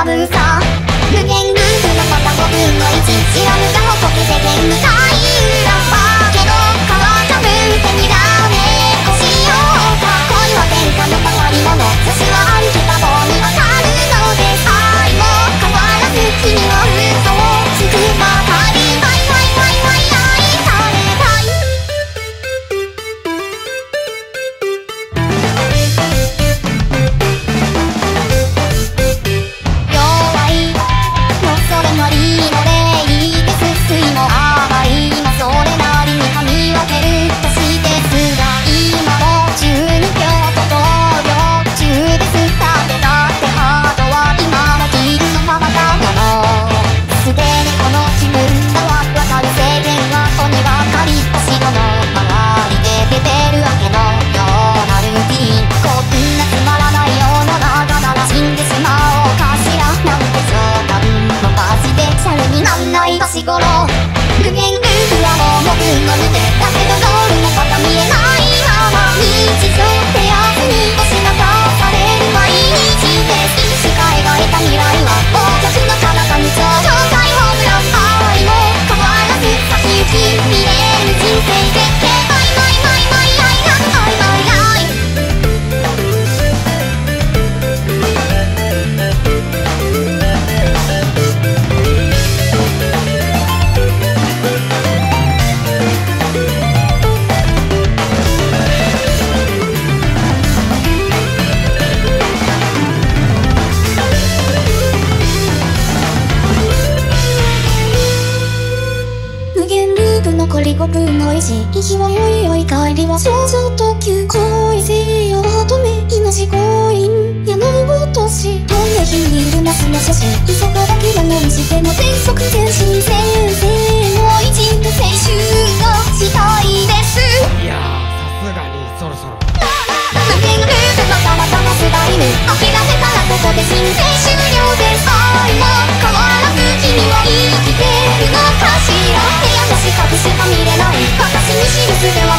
다른 in love with it 残り5分の維行きはよいよい帰りは少女特急恋せよ乙女命強引矢の落としトイレ日にいるマスの写真急がだけがのにしても全速前進先生もう一度青春をしたいですいやさすがにそろそろ無限ループのたまたまスライム諦めたらここで申請終了です愛も変わは生